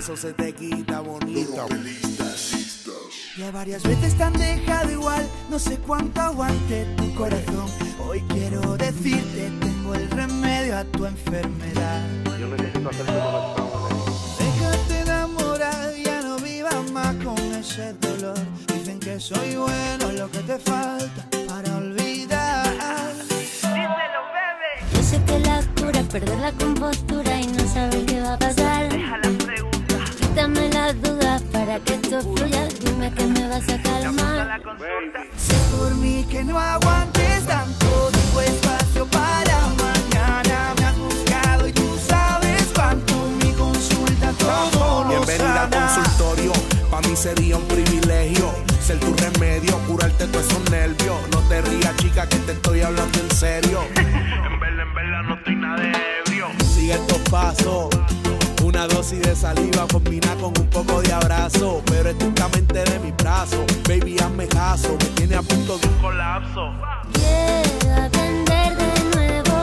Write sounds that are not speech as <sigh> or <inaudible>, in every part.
eso se te quita bonito. Ya varias veces te han dejado igual, no sé cuánto aguante tu corazón. Hoy quiero decirte, tengo el remedio a tu enfermedad. Yo necesito hacer Déjate enamorar, ya no vivas más con ese dolor. Dicen que soy bueno, lo que te falta para olvidar. Yo sé que la cura es perder la compostura y no saber qué va a pasar. Vas a calmar. Sé por mí que no aguantes tanto, tengo espacio para mañana. Me has buscado y tú sabes cuánto mi consulta todo lo Bienvenida al consultorio. Para mí sería un privilegio ser tu remedio, curarte todos esos nervios. No te rías, chica, que te estoy hablando en serio. <laughs> En verdad, en verdad, no estoy nada de ebrio. Sigue estos pasos. Dosis de saliva combina con un poco de abrazo. Pero estrictamente de mi brazo. Baby, hazme caso. Me tiene a punto de un Colapso. Quiero aprender de nuevo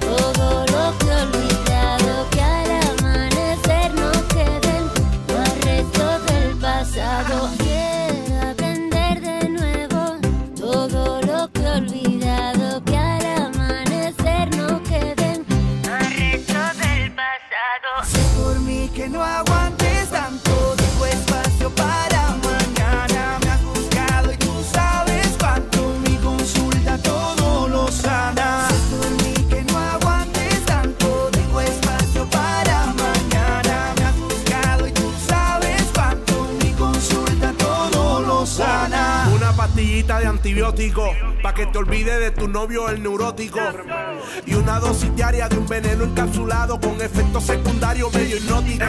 todo lo que he olvidado. Que al amanecer no queden más restos del pasado. Quiero aprender de nuevo todo lo que he olvidado. Que al amanecer no queden más restos del pasado. Sé por mí que no aguantes pastillita de antibiótico para que te olvides de tu novio el neurótico. Y una dosis diaria de un veneno encapsulado con efectos secundarios medio hipnóticos.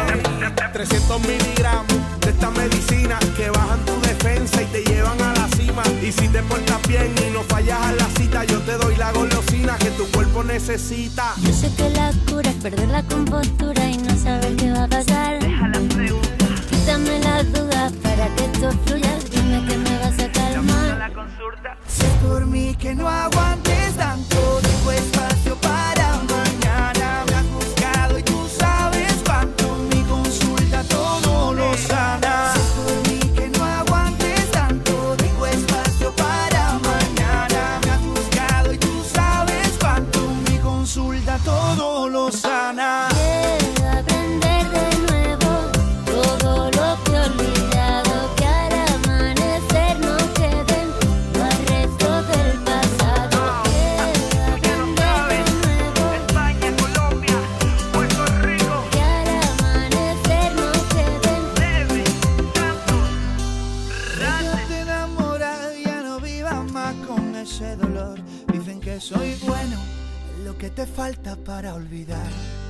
300 miligramos de esta medicina que bajan tu defensa y te llevan a la cima. Y si te portas bien y no fallas a la cita, yo te doy la golosina que tu cuerpo necesita. Yo sé que la cura es perder la compostura y no saber qué va a pasar. Por mí que no aguantes que soy bueno, lo que te falta para olvidar.